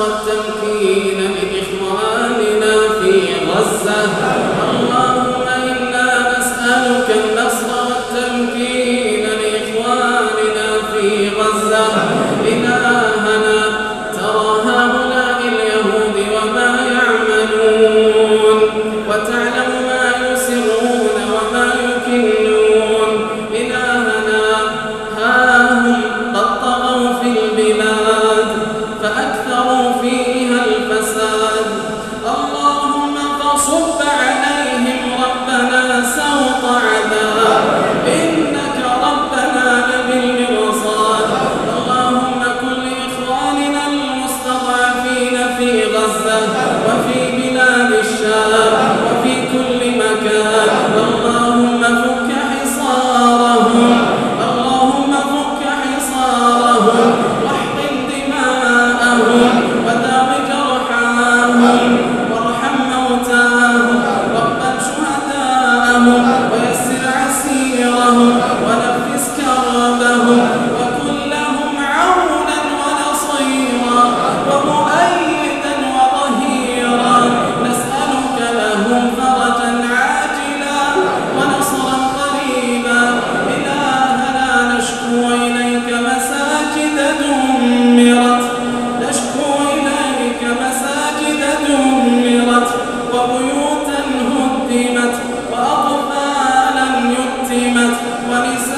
وتم mummies